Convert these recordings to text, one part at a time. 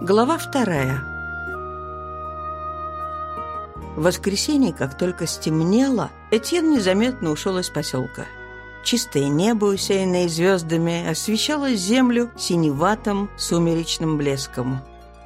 Глава вторая. В воскресенье, как только стемнело, Этьен незаметно ушел из поселка. Чистое небо, усеянное звездами, освещало землю синеватым сумеречным блеском.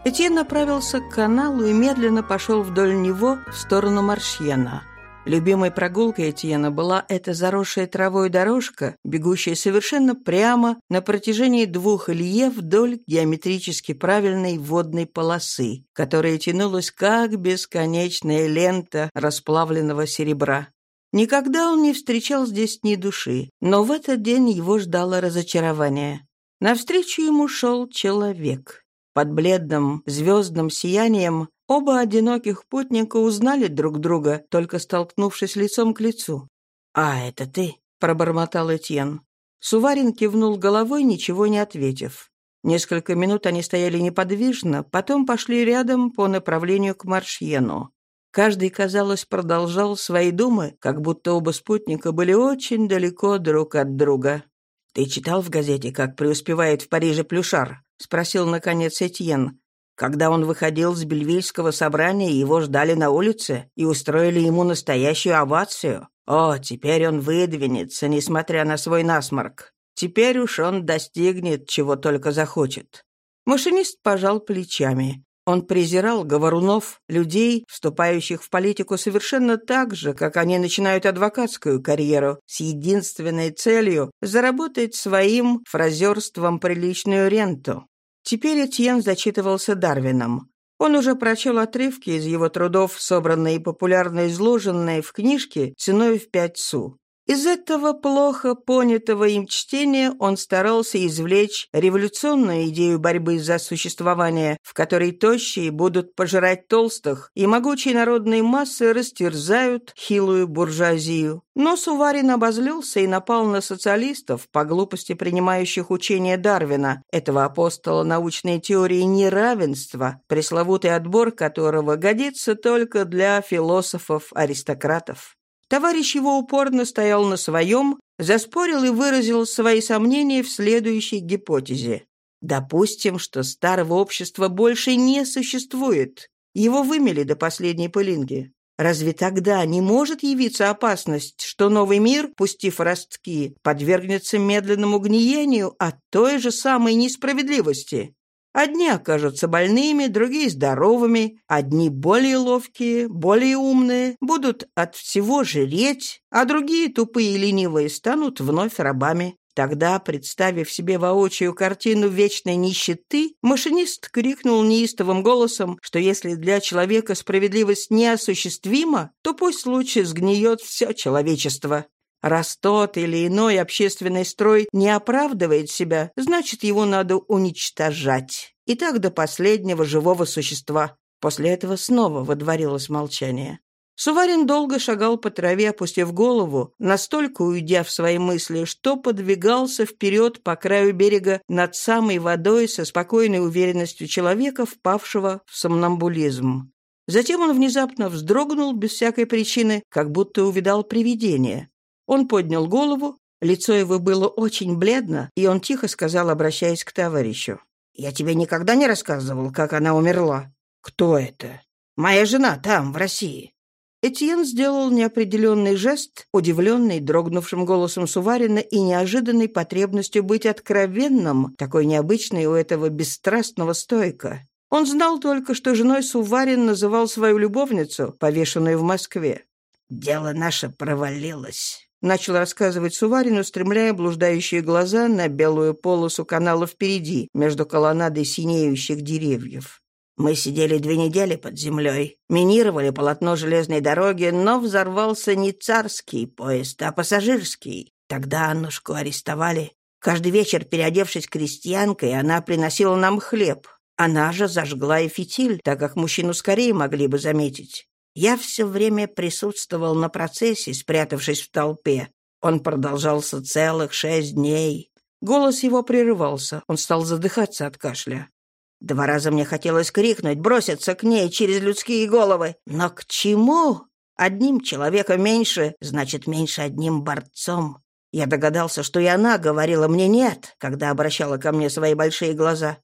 Этьен направился к каналу и медленно пошел вдоль него в сторону Маршьена – Любимой прогулкой Этьена была эта заросшая травой дорожка, бегущая совершенно прямо на протяжении двух лье вдоль геометрически правильной водной полосы, которая тянулась как бесконечная лента расплавленного серебра. Никогда он не встречал здесь ни души, но в этот день его ждало разочарование. Навстречу ему шел человек. Под бледным звездным сиянием Оба одиноких путника узнали друг друга, только столкнувшись лицом к лицу. «А, это ты?» — пробормотал Этьен. Суварин кивнул головой, ничего не ответив. Несколько минут они стояли неподвижно, потом пошли рядом по направлению к Маршьену. Каждый, казалось, продолжал свои думы, как будто оба спутника были очень далеко друг от друга. «Ты читал в газете, как преуспевает в Париже Плюшар?» — спросил, наконец, Этьен. Когда он выходил с бельвильского собрания, его ждали на улице и устроили ему настоящую овацию. О, теперь он выдвинется, несмотря на свой насморк. Теперь уж он достигнет, чего только захочет. Машинист пожал плечами. Он презирал говорунов, людей, вступающих в политику совершенно так же, как они начинают адвокатскую карьеру, с единственной целью заработать своим фразерством приличную ренту. Теперь Этьен зачитывался Дарвином. Он уже прочел отрывки из его трудов, собранные и популярно изложенные в книжке ценой в пять су. Из этого плохо понятого им чтения он старался извлечь революционную идею борьбы за существование, в которой тощие будут пожирать толстых, и могучие народные массы растерзают хилую буржуазию. Но Суварин обозлился и напал на социалистов, по глупости принимающих учение Дарвина, этого апостола научной теории неравенства, пресловутый отбор которого годится только для философов-аристократов. Товарищ его упорно стоял на своем, заспорил и выразил свои сомнения в следующей гипотезе. Допустим, что старого общества больше не существует. Его вымели до последней пылинки. Разве тогда не может явиться опасность, что новый мир, пустив ростки, подвергнется медленному гниению от той же самой несправедливости? Одни окажутся больными, другие здоровыми, одни более ловкие, более умные, будут от всего жреть, а другие, тупые и ленивые, станут вновь рабами. Тогда, представив себе воочию картину вечной нищеты, машинист крикнул неистовым голосом, что если для человека справедливость неосуществима, то пусть лучше сгниет все человечество. Раз тот или иной общественный строй не оправдывает себя, значит, его надо уничтожать. И так до последнего живого существа. После этого снова водворилось молчание. Суварин долго шагал по траве, опустив голову, настолько уйдя в свои мысли, что подвигался вперед по краю берега над самой водой со спокойной уверенностью человека, впавшего в сомнамбулизм. Затем он внезапно вздрогнул без всякой причины, как будто увидал привидение. Он поднял голову, лицо его было очень бледно, и он тихо сказал, обращаясь к товарищу. «Я тебе никогда не рассказывал, как она умерла». «Кто это?» «Моя жена там, в России». Этьен сделал неопределенный жест, удивленный дрогнувшим голосом Суварина и неожиданной потребностью быть откровенным, такой необычной у этого бесстрастного стойка. Он знал только, что женой Суварин называл свою любовницу, повешенную в Москве. «Дело наше провалилось», Начал рассказывать Суварин, устремляя блуждающие глаза на белую полосу канала впереди, между колоннадой синеющих деревьев. Мы сидели две недели под землей, минировали полотно железной дороги, но взорвался не царский поезд, а пассажирский. Тогда Аннушку арестовали. Каждый вечер, переодевшись крестьянкой, она приносила нам хлеб. Она же зажгла и фитиль, так как мужчину скорее могли бы заметить. Я все время присутствовал на процессе, спрятавшись в толпе. Он продолжался целых шесть дней. Голос его прерывался, он стал задыхаться от кашля. Два раза мне хотелось крикнуть, броситься к ней через людские головы. Но к чему? Одним человеком меньше, значит, меньше одним борцом. Я догадался, что и она говорила мне «нет», когда обращала ко мне свои большие глаза.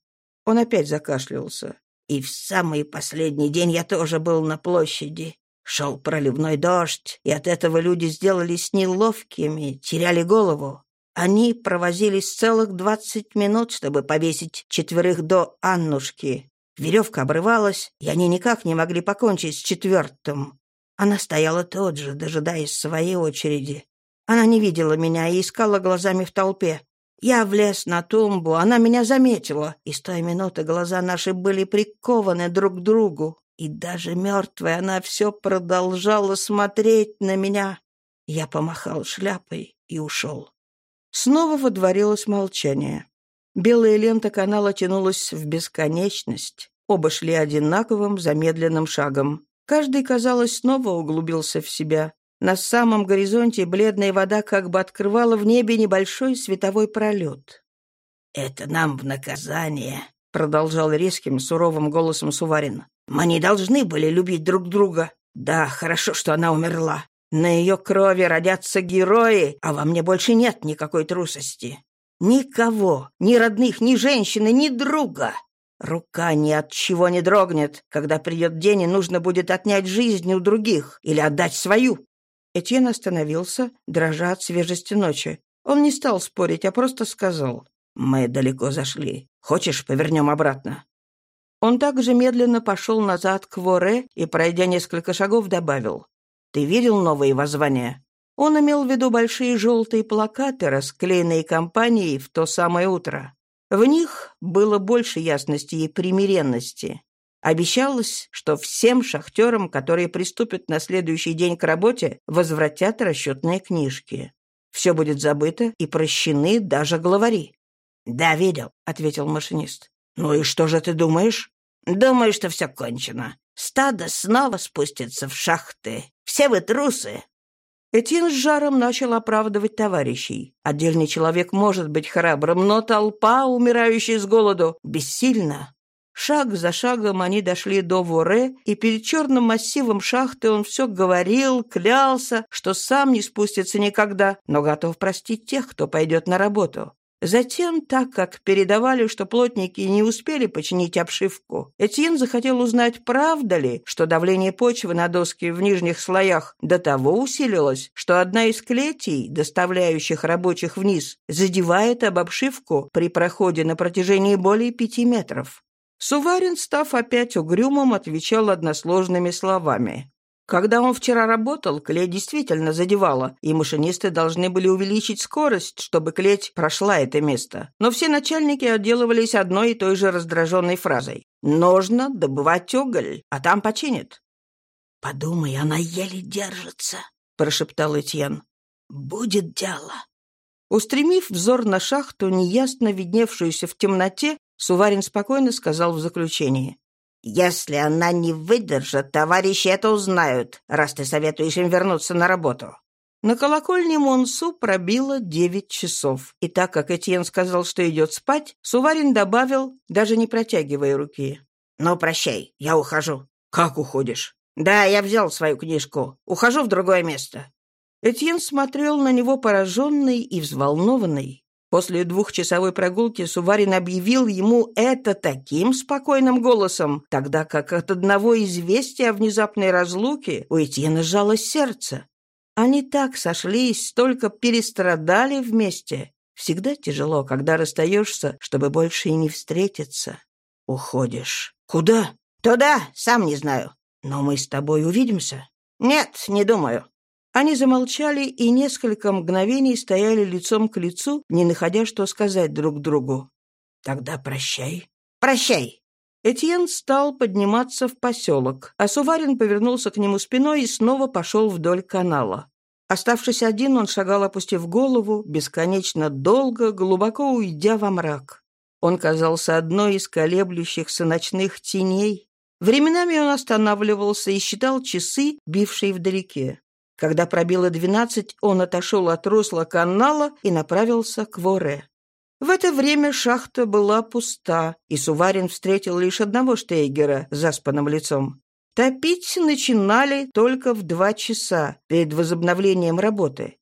Он опять закашлялся. И в самый последний день я тоже был на площади. Шел проливной дождь, и от этого люди сделались неловкими, теряли голову. Они провозились целых двадцать минут, чтобы повесить четверых до Аннушки. Веревка обрывалась, и они никак не могли покончить с четвертым. Она стояла тут же, дожидаясь своей очереди. Она не видела меня и искала глазами в толпе. Я влез на тумбу, она меня заметила, и с той минуты глаза наши были прикованы друг к другу. И даже мертвая она все продолжала смотреть на меня. Я помахал шляпой и ушел. Снова водворилось молчание. Белая лента канала тянулась в бесконечность. Оба шли одинаковым замедленным шагом. Каждый, казалось, снова углубился в себя. На самом горизонте бледная вода как бы открывала в небе небольшой световой пролет. «Это нам в наказание», — продолжал резким, суровым голосом Суварин. «Мы не должны были любить друг друга. Да, хорошо, что она умерла. На ее крови родятся герои, а во мне больше нет никакой трусости. Никого, ни родных, ни женщины, ни друга. Рука ни от чего не дрогнет, когда придет день и нужно будет отнять жизнь у других или отдать свою. Этьен остановился, дрожа от свежести ночи. Он не стал спорить, а просто сказал. «Мы далеко зашли. Хочешь, повернем обратно?» Он также медленно пошел назад к Воре и, пройдя несколько шагов, добавил. «Ты видел новые воззвания?» Он имел в виду большие желтые плакаты, расклеенные компанией в то самое утро. В них было больше ясности и примиренности. Обещалось, что всем шахтерам, которые приступят на следующий день к работе, возвратят расчетные книжки. Все будет забыто и прощены даже главари. «Да, видел», — ответил машинист. «Ну и что же ты думаешь?» «Думаю, что все кончено. Стадо снова спустится в шахты. Все вы трусы!» Этьен с жаром начал оправдывать товарищей. Отдельный человек может быть храбрым, но толпа, умирающая с голоду, бессильна. Шаг за шагом они дошли до Воре, и перед черным массивом шахты он все говорил, клялся, что сам не спустится никогда, но готов простить тех, кто пойдет на работу. Затем, так как передавали, что плотники не успели починить обшивку, Этьен захотел узнать, правда ли, что давление почвы на доски в нижних слоях до того усилилось, что одна из клетей, доставляющих рабочих вниз, задевает об обшивку при проходе на протяжении более пяти метров. Суварин, став опять угрюмым, отвечал односложными словами. Когда он вчера работал, клей действительно задевала, и машинисты должны были увеличить скорость, чтобы клеть прошла это место. Но все начальники отделывались одной и той же раздраженной фразой. «Нужно добывать уголь, а там починит». «Подумай, она еле держится», — прошептал Этьен. «Будет дело». Устремив взор на шахту, неясно видневшуюся в темноте, Суварин спокойно сказал в заключении. «Если она не выдержит, товарищи это узнают, раз ты советуешь им вернуться на работу». На колокольне Монсу пробило девять часов, и так как Этьен сказал, что идет спать, Суварин добавил, даже не протягивая руки. «Ну, прощай, я ухожу». «Как уходишь?» «Да, я взял свою книжку. Ухожу в другое место». Этьен смотрел на него пораженный и взволнованный. После двухчасовой прогулки Суварин объявил ему это таким спокойным голосом, тогда как от одного известия о внезапной разлуке у Этьена сжалось сердце. Они так сошлись, столько перестрадали вместе. Всегда тяжело, когда расстаешься, чтобы больше и не встретиться. Уходишь. Куда? Туда, сам не знаю. Но мы с тобой увидимся? Нет, не думаю. Они замолчали и несколько мгновений стояли лицом к лицу, не находя, что сказать друг другу. «Тогда прощай». «Прощай». Этьен стал подниматься в поселок, а Суварин повернулся к нему спиной и снова пошел вдоль канала. Оставшись один, он шагал, опустив голову, бесконечно долго, глубоко уйдя во мрак. Он казался одной из колеблющихся ночных теней. Временами он останавливался и считал часы, бившие вдалеке. Когда пробило двенадцать, он отошел от русла канала и направился к Воре. В это время шахта была пуста, и Суварин встретил лишь одного штейгера с заспанным лицом. Топить начинали только в два часа, перед возобновлением работы.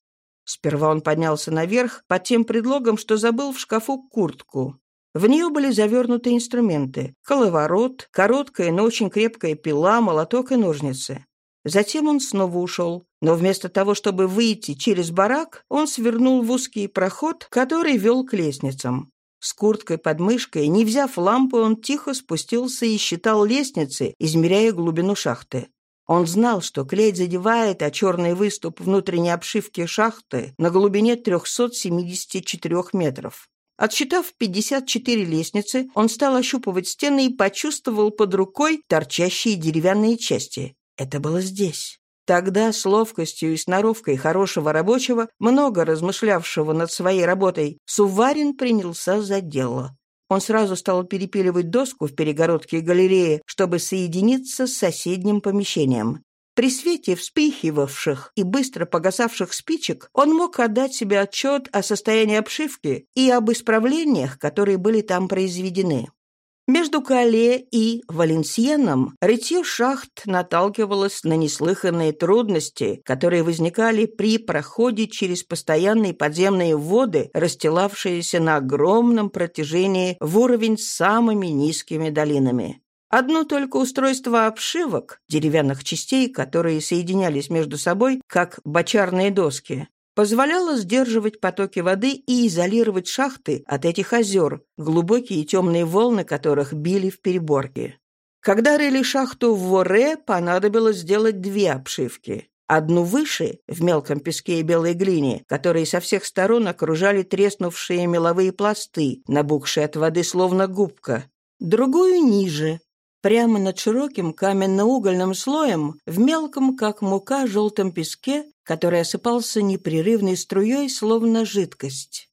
Сперва он поднялся наверх под тем предлогом, что забыл в шкафу куртку. В нее были завернуты инструменты – коловорот, короткая, но очень крепкая пила, молоток и ножницы. Затем он снова ушел, но вместо того, чтобы выйти через барак, он свернул в узкий проход, который вел к лестницам. С курткой под мышкой, не взяв лампы, он тихо спустился и считал лестницы, измеряя глубину шахты. Он знал, что клей задевает, а черный выступ внутренней обшивки шахты на глубине 374 метров. Отсчитав 54 лестницы, он стал ощупывать стены и почувствовал под рукой торчащие деревянные части. Это было здесь. Тогда с ловкостью и сноровкой хорошего рабочего, много размышлявшего над своей работой, Суварин принялся за дело. Он сразу стал перепиливать доску в перегородке галереи, чтобы соединиться с соседним помещением. При свете вспыхивавших и быстро погасавших спичек он мог отдать себе отчет о состоянии обшивки и об исправлениях, которые были там произведены. Между Кале и Валенсиеном рытье шахт наталкивалось на неслыханные трудности, которые возникали при проходе через постоянные подземные воды, расстилавшиеся на огромном протяжении в уровень с самыми низкими долинами. Одно только устройство обшивок, деревянных частей, которые соединялись между собой, как бочарные доски, позволяло сдерживать потоки воды и изолировать шахты от этих озер, глубокие темные волны которых били в переборки. Когда рыли шахту в Воре, понадобилось сделать две обшивки. Одну выше, в мелком песке и белой глине, которые со всех сторон окружали треснувшие меловые пласты, набухшие от воды словно губка. Другую ниже, Прямо над широким каменно-угольным слоем, в мелком, как мука, желтом песке, который осыпался непрерывной струей, словно жидкость.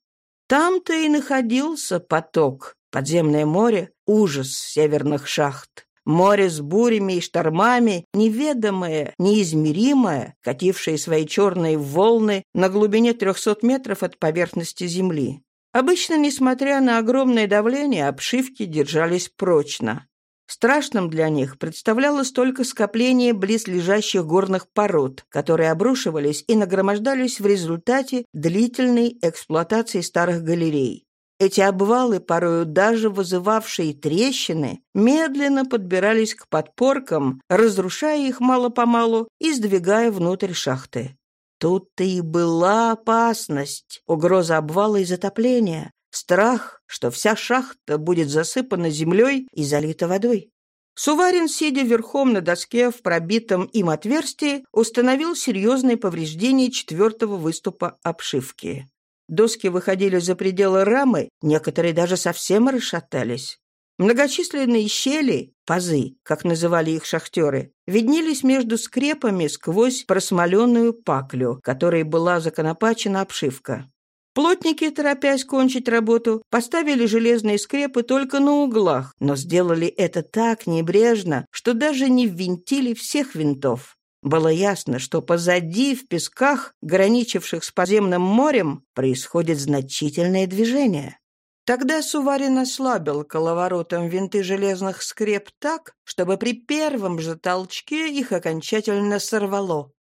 Там-то и находился поток, подземное море, ужас северных шахт. Море с бурями и штормами, неведомое, неизмеримое, катившее свои черные волны на глубине 300 метров от поверхности земли. Обычно, несмотря на огромное давление, обшивки держались прочно. Страшным для них представлялось только скопление близлежащих горных пород, которые обрушивались и нагромождались в результате длительной эксплуатации старых галерей. Эти обвалы, порою даже вызывавшие трещины, медленно подбирались к подпоркам, разрушая их мало-помалу и сдвигая внутрь шахты. Тут-то и была опасность, угроза обвала и затопления, Страх, что вся шахта будет засыпана землей и залита водой. Суварин, сидя верхом на доске в пробитом им отверстии, установил серьезные повреждения четвертого выступа обшивки. Доски выходили за пределы рамы, некоторые даже совсем расшатались. Многочисленные щели, пазы, как называли их шахтеры, виднелись между скрепами сквозь просмоленную паклю, которой была законопачена обшивка. Плотники, торопясь кончить работу, поставили железные скрепы только на углах, но сделали это так небрежно, что даже не ввинтили всех винтов. Было ясно, что позади, в песках, граничивших с подземным морем, происходит значительное движение. Тогда Суварин ослабил коловоротом винты железных скреп так, чтобы при первом же толчке их окончательно сорвало.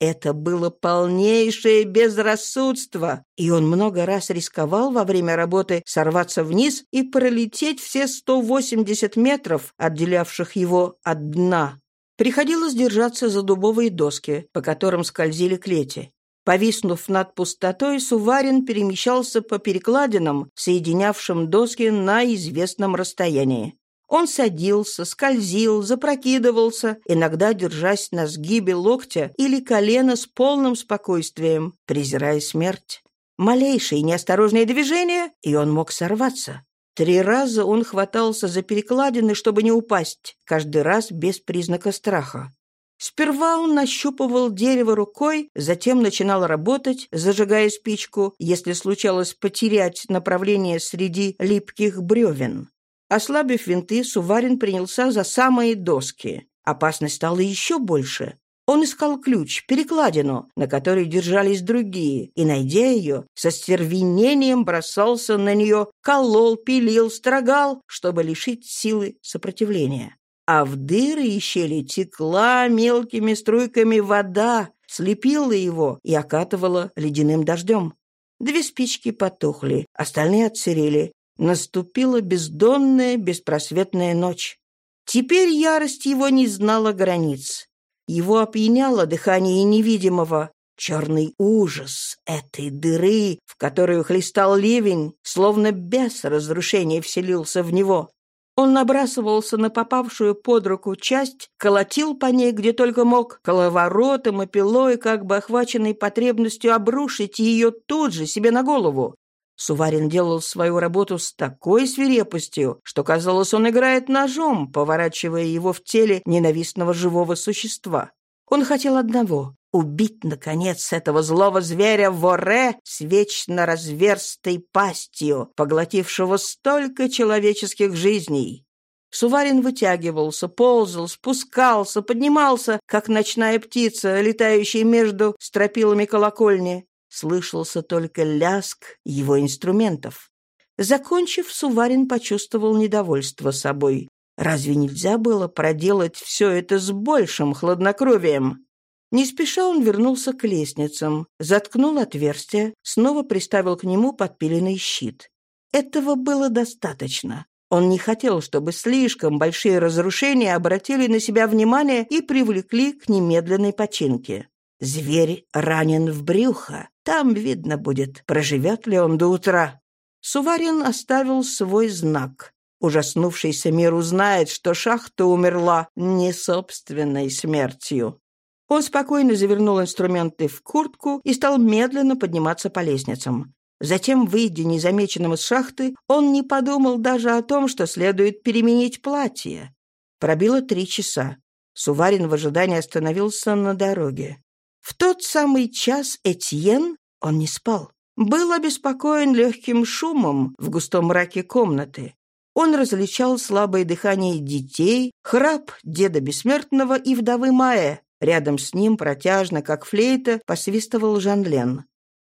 Это было полнейшее безрассудство, и он много раз рисковал во время работы сорваться вниз и пролететь все 180 метров, отделявших его от дна. Приходилось держаться за дубовые доски, по которым скользили клети. Повиснув над пустотой, Суварин перемещался по перекладинам, соединявшим доски на известном расстоянии. Он садился, скользил, запрокидывался, иногда держась на сгибе локтя или колена с полным спокойствием, презирая смерть. Малейшее неосторожное движение, и он мог сорваться. Три раза он хватался за перекладины, чтобы не упасть, каждый раз без признака страха. Сперва он нащупывал дерево рукой, затем начинал работать, зажигая спичку, если случалось потерять направление среди липких бревен. Ослабив винты, Суварин принялся за самые доски. Опасность стала еще больше. Он искал ключ, перекладину, на которой держались другие, и, найдя ее, со стервенением бросался на нее, колол, пилил, строгал, чтобы лишить силы сопротивления. А в дыры и щели текла мелкими струйками вода, слепила его и окатывала ледяным дождем. Две спички потухли, остальные отсырели. Наступила бездонная, беспросветная ночь. Теперь ярость его не знала границ. Его опьяняло дыхание невидимого, черный ужас этой дыры, в которую хлестал ливень, словно без разрушения вселился в него. Он набрасывался на попавшую под руку часть, колотил по ней, где только мог, коловоротом и пилой, как бы охваченный потребностью обрушить ее тут же себе на голову. Суварин делал свою работу с такой свирепостью, что, казалось, он играет ножом, поворачивая его в теле ненавистного живого существа. Он хотел одного — убить, наконец, этого злого зверя Воре с вечно разверстой пастью, поглотившего столько человеческих жизней. Суварин вытягивался, ползал, спускался, поднимался, как ночная птица, летающая между стропилами колокольни. Слышался только ляск его инструментов. Закончив, Суварин почувствовал недовольство собой. Разве нельзя было проделать все это с большим хладнокровием? Не спеша он вернулся к лестницам, заткнул отверстие, снова приставил к нему подпиленный щит. Этого было достаточно. Он не хотел, чтобы слишком большие разрушения обратили на себя внимание и привлекли к немедленной починке. Зверь ранен в брюхо. Там видно будет, проживет ли он до утра. Суварин оставил свой знак. Ужаснувшийся мир узнает, что шахта умерла не собственной смертью. Он спокойно завернул инструменты в куртку и стал медленно подниматься по лестницам. Затем, выйдя незамеченным из шахты, он не подумал даже о том, что следует переменить платье. Пробило три часа. Суварин в ожидании остановился на дороге. В тот самый час Этьен, он не спал, был обеспокоен легким шумом в густом мраке комнаты. Он различал слабое дыхание детей, храп деда бессмертного и вдовы Мая. Рядом с ним протяжно, как флейта, посвистывал Жанлен.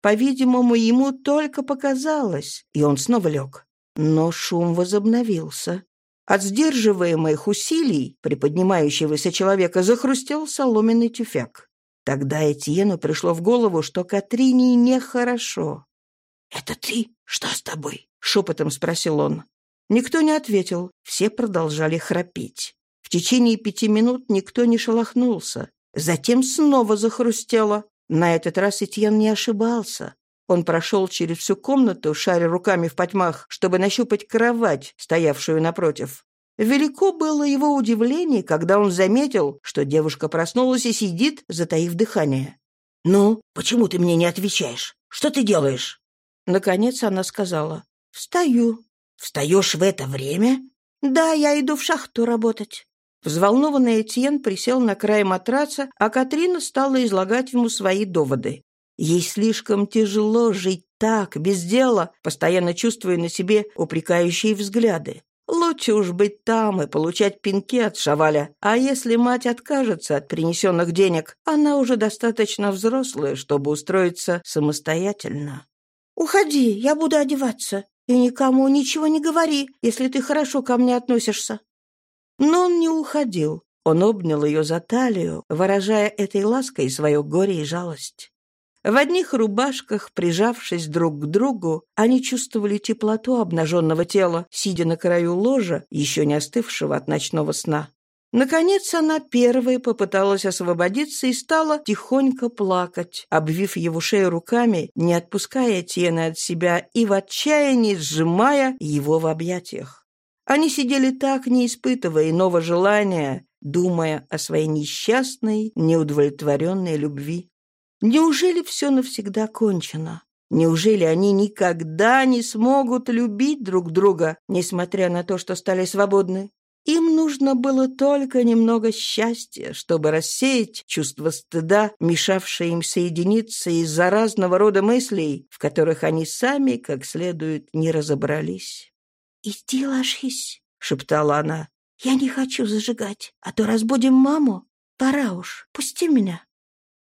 По-видимому, ему только показалось, и он снова лег. Но шум возобновился. От сдерживаемых усилий приподнимающегося человека захрустел соломенный тюфяк. Тогда Этьену пришло в голову, что Катрине нехорошо. «Это ты? Что с тобой?» — шепотом спросил он. Никто не ответил, все продолжали храпеть. В течение пяти минут никто не шелохнулся. Затем снова захрустело. На этот раз Этьен не ошибался. Он прошел через всю комнату, шаря руками в потьмах, чтобы нащупать кровать, стоявшую напротив. Велико было его удивление, когда он заметил, что девушка проснулась и сидит, затаив дыхание. «Ну, почему ты мне не отвечаешь? Что ты делаешь?» Наконец она сказала. «Встаю». «Встаешь в это время?» «Да, я иду в шахту работать». Взволнованный Этьен присел на край матраца, а Катрина стала излагать ему свои доводы. Ей слишком тяжело жить так, без дела, постоянно чувствуя на себе упрекающие взгляды. Лучше уж быть там и получать пинки от Шаваля. А если мать откажется от принесенных денег, она уже достаточно взрослая, чтобы устроиться самостоятельно. «Уходи, я буду одеваться. И никому ничего не говори, если ты хорошо ко мне относишься». Но он не уходил. Он обнял ее за талию, выражая этой лаской свое горе и жалость. В одних рубашках, прижавшись друг к другу, они чувствовали теплоту обнаженного тела, сидя на краю ложа, еще не остывшего от ночного сна. Наконец она первой попыталась освободиться и стала тихонько плакать, обвив его шею руками, не отпуская Тена от себя и в отчаянии сжимая его в объятиях. Они сидели так, не испытывая иного желания, думая о своей несчастной, неудовлетворенной любви. Неужели все навсегда кончено? Неужели они никогда не смогут любить друг друга, несмотря на то, что стали свободны? Им нужно было только немного счастья, чтобы рассеять чувство стыда, мешавшее им соединиться из-за разного рода мыслей, в которых они сами как следует не разобрались. «Иди ложись», — шептала она. «Я не хочу зажигать, а то разбудим маму. Пора уж, пусти меня».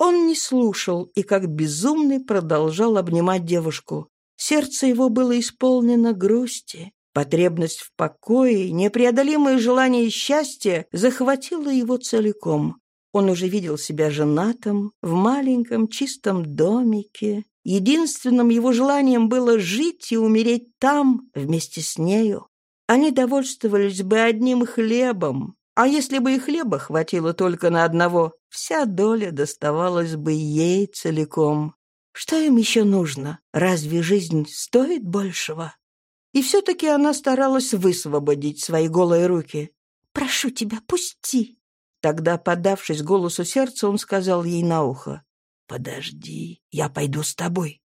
Он не слушал и как безумный продолжал обнимать девушку. Сердце его было исполнено грусти. Потребность в покое, непреодолимое желание счастья захватило его целиком. Он уже видел себя женатым в маленьком чистом домике, Единственным его желанием было жить и умереть там вместе с нею. Они довольствовались бы одним хлебом, а если бы и хлеба хватило только на одного, вся доля доставалась бы ей целиком. Что им еще нужно? Разве жизнь стоит большего? И все-таки она старалась высвободить свои голые руки. «Прошу тебя, пусти!» Тогда, подавшись голосу сердца, он сказал ей на ухо. «Подожди, я пойду с тобой».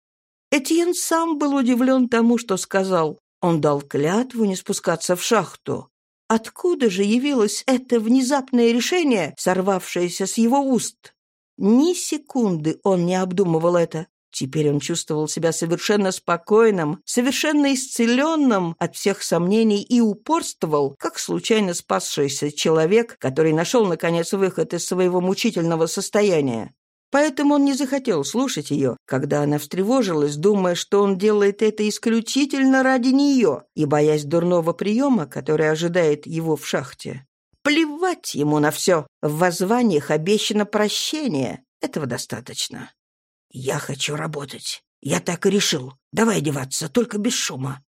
Этьен сам был удивлен тому, что сказал. Он дал клятву не спускаться в шахту. Откуда же явилось это внезапное решение, сорвавшееся с его уст? Ни секунды он не обдумывал это. Теперь он чувствовал себя совершенно спокойным, совершенно исцеленным от всех сомнений и упорствовал, как случайно спасшийся человек, который нашел, наконец, выход из своего мучительного состояния. Поэтому он не захотел слушать ее, когда она встревожилась, думая, что он делает это исключительно ради нее и боясь дурного приема, который ожидает его в шахте. Плевать ему на все. В воззваниях обещано прощение. Этого достаточно. «Я хочу работать. Я так и решил. Давай одеваться, только без шума».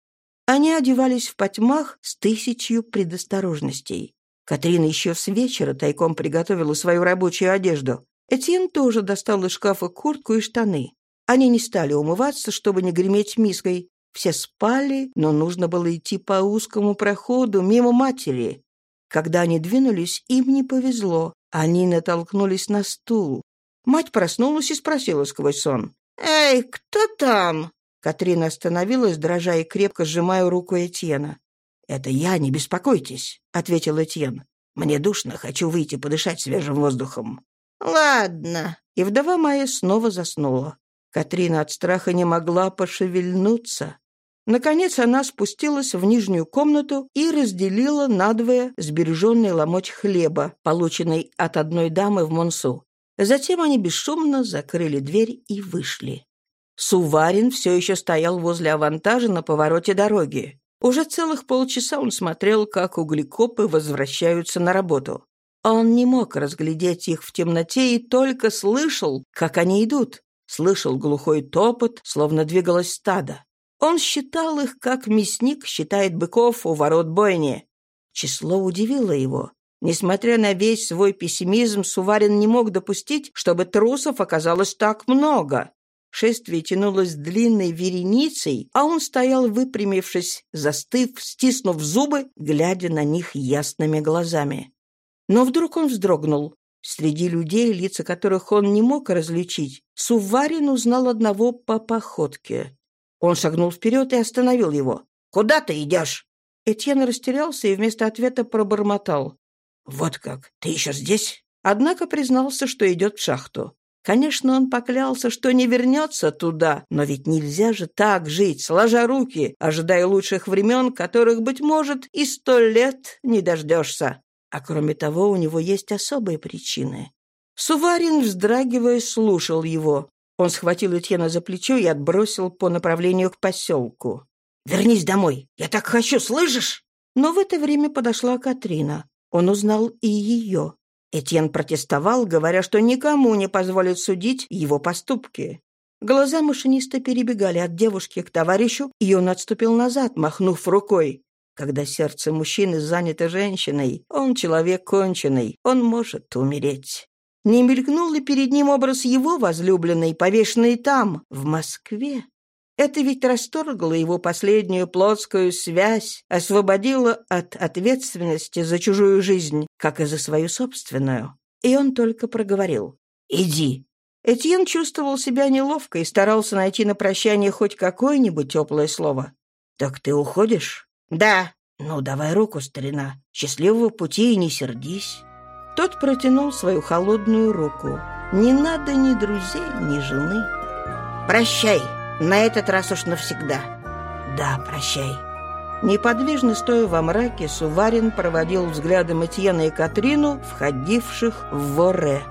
Они одевались в потьмах с тысячью предосторожностей. Катрина еще с вечера тайком приготовила свою рабочую одежду. Этьен тоже достал из шкафа куртку и штаны. Они не стали умываться, чтобы не греметь миской. Все спали, но нужно было идти по узкому проходу мимо матери. Когда они двинулись, им не повезло. Они натолкнулись на стул. Мать проснулась и спросила сквозь сон. «Эй, кто там?» Катрина остановилась, дрожа и крепко сжимая руку Этьена. «Это я, не беспокойтесь», — ответил Этьен. «Мне душно, хочу выйти подышать свежим воздухом». «Ладно». И вдова моя снова заснула. Катрина от страха не могла пошевельнуться. Наконец она спустилась в нижнюю комнату и разделила надвое сбереженный ломоть хлеба, полученный от одной дамы в Монсу. Затем они бесшумно закрыли дверь и вышли. Суварин все еще стоял возле авантажа на повороте дороги. Уже целых полчаса он смотрел, как углекопы возвращаются на работу. Он не мог разглядеть их в темноте и только слышал, как они идут. Слышал глухой топот, словно двигалось стадо. Он считал их, как мясник считает быков у ворот бойни. Число удивило его. Несмотря на весь свой пессимизм, Суварин не мог допустить, чтобы трусов оказалось так много. Шествие тянулось длинной вереницей, а он стоял выпрямившись, застыв, стиснув зубы, глядя на них ясными глазами. Но вдруг он вздрогнул. Среди людей, лица которых он не мог различить, Суварин узнал одного по походке. Он шагнул вперед и остановил его. «Куда ты идешь?» Этьен растерялся и вместо ответа пробормотал. «Вот как? Ты еще здесь?» Однако признался, что идет в шахту. Конечно, он поклялся, что не вернется туда, но ведь нельзя же так жить, сложа руки, ожидая лучших времен, которых, быть может, и сто лет не дождешься. А кроме того, у него есть особые причины. Суварин, вздрагивая, слушал его. Он схватил Этьена за плечо и отбросил по направлению к поселку. «Вернись домой! Я так хочу, слышишь?» Но в это время подошла Катрина. Он узнал и ее. Этьен протестовал, говоря, что никому не позволит судить его поступки. Глаза машиниста перебегали от девушки к товарищу, и он отступил назад, махнув рукой. Когда сердце мужчины занято женщиной, он человек конченый, он может умереть. Не мелькнул ли перед ним образ его возлюбленной, повешенной там, в Москве? Это ведь расторгло его последнюю плотскую связь, освободило от ответственности за чужую жизнь, как и за свою собственную. И он только проговорил «Иди». Этьен чувствовал себя неловко и старался найти на прощание хоть какое-нибудь теплое слово. «Так ты уходишь?» «Да». «Ну, давай руку, старина. Счастливого пути и не сердись». Тот протянул свою холодную руку. «Не надо ни друзей, ни жены». «Прощай!» На этот раз уж навсегда. Да, прощай. Неподвижно стоя во мраке, Суварин проводил взглядом Этьена и Катрину, входивших в Воре.